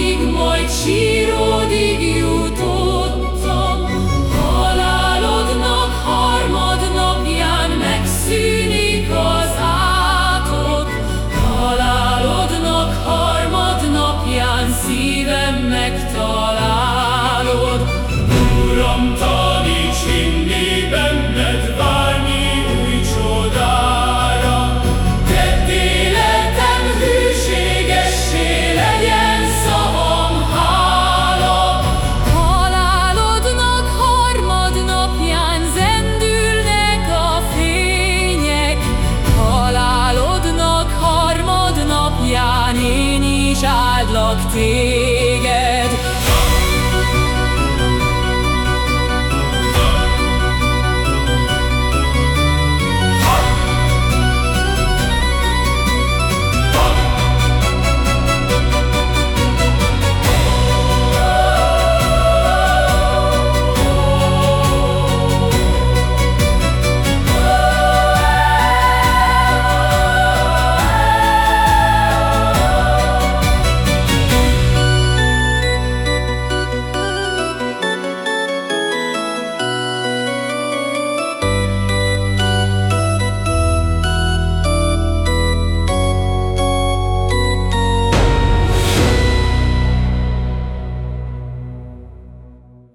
Napig majd sírodig jutottam. Halálodnak harmadnapján megszűnik az átok Halálodnak harmadnapján szívem megtalálod. Uram, találod Bhakti